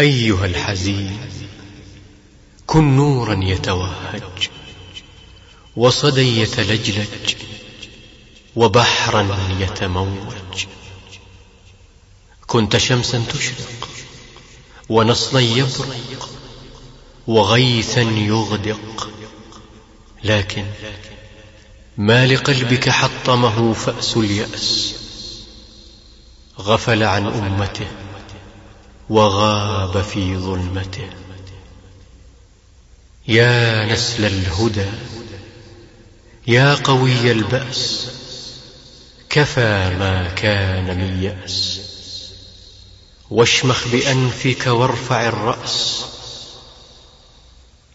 أيها الحزين كن نورا يتوهج وصدى يتلجلج وبحرا يتموج. كنت شمسا تشرق ونصلا يبرق وغيثا يغدق. لكن ما لقلبك حطمه فأس اليأس غفل عن أمته. وغاب في ظلمته. يا نسل الهدى يا قوي البأس كفى ما كان من يأس. واشمخ بأنفك وارفع الرأس.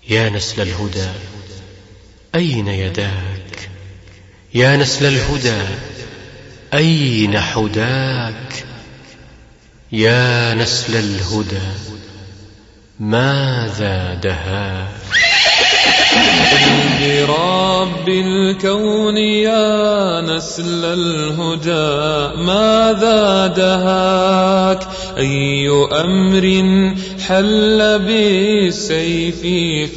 يا نسل الهدى أين يداك؟ يا نسل الهدى أين حداك؟ يا نسل الهدى ماذا دهاك برب الكون يا نسل الهدى ماذا دهاك أي أمر حل بالسيف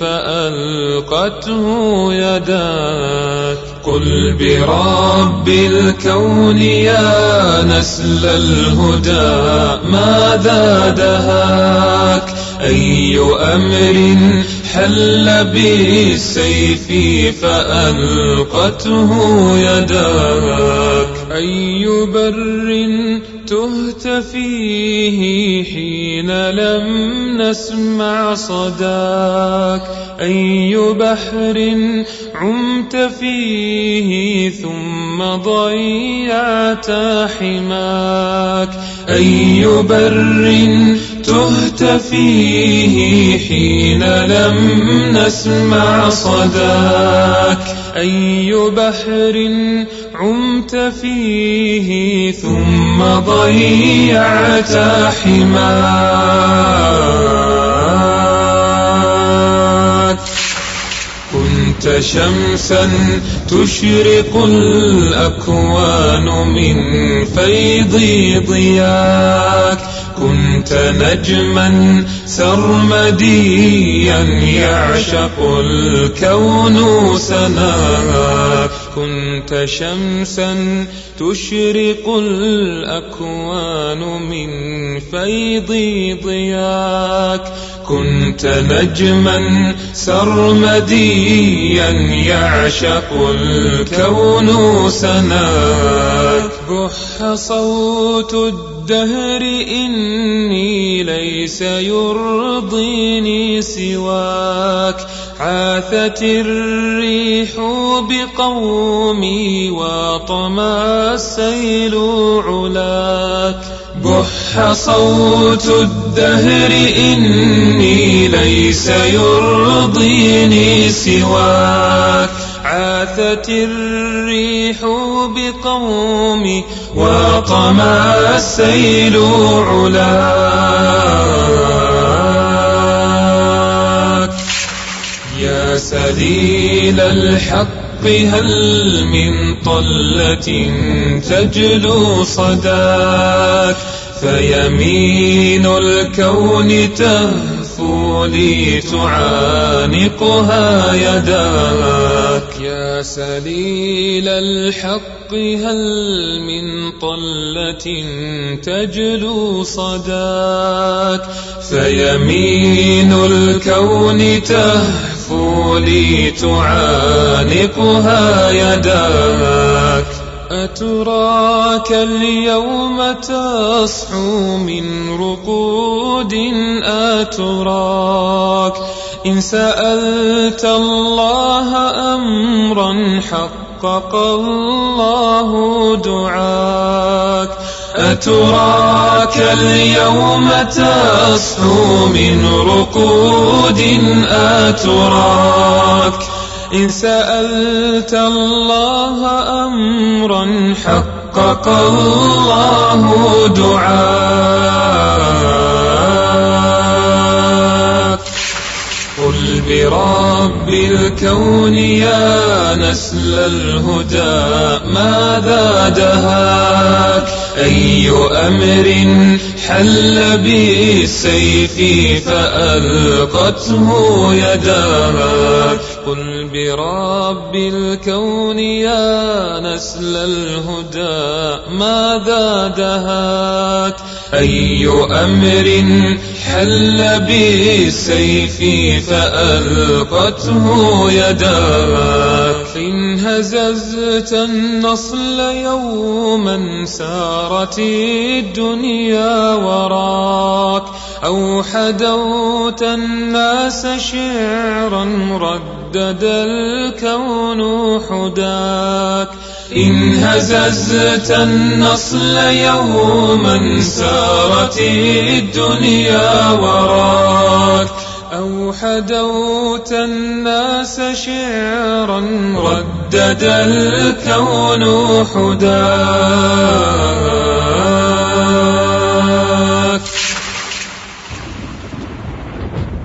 فألقته يداك؟ قل برب الكون يا نسل الهدى ماذا دهاك أي أمر حل بالسيف فألقته يداك؟ أي بر تهت فيه حين لم نسمع صداك. أي بحر عمت فيه ثم ضيعت حماك. أي بر تهت فيه حين لم نسمع صداك. أي بحر عمت فيه ثم ضيعت حماك كنت شمسا تشرق الأكوان من فيض ضياك. كنت نجما سرمديا يعشق الكون سناك. كنت شمسا تشرق الأكوان من فيض ضياك. كنت نجما سرمديا يعشق الكون سناك. بح صوت الدهر إني ليس يرضيني سواك. عاثت الريح بقومي وطمى السيل علاك. بح صوت الدهر إني ليس يرضيني سواك. عاثت الريح بقومي وطمى السيل علاك يا سليل الحق هل من طلة تجلو صداك؟ فيمين الكون تهفو لي تعانقها يداك. يا سليل الحق هل من طلة تجلو صداك؟ فيمين الكون تهفو لي تعانقها يداك. أتراك اليوم تصحو من رقود أتراك إن سألت الله أمرا حقق الله دعاك أتراك اليوم تصحو من رقود أتراك إن سألت الله أمرا حقق الله دعاك قل برب الكون يا نسل الهدى ماذا دهاك؟ أي أمر حل بالسيف فألقته يداها قل برب الكون يا نسل الهدى ماذا دهاك أي أمر حل بالسيف فألقته يداك؟ إن هززت النصل يوما سارت الدنيا وراك أو حدوت الناس شعرا ردد الكون حداك. إن هززت النصل يوما سارت الدنيا وراك. أو حدوت الناس شعرا ردد الكون حداك.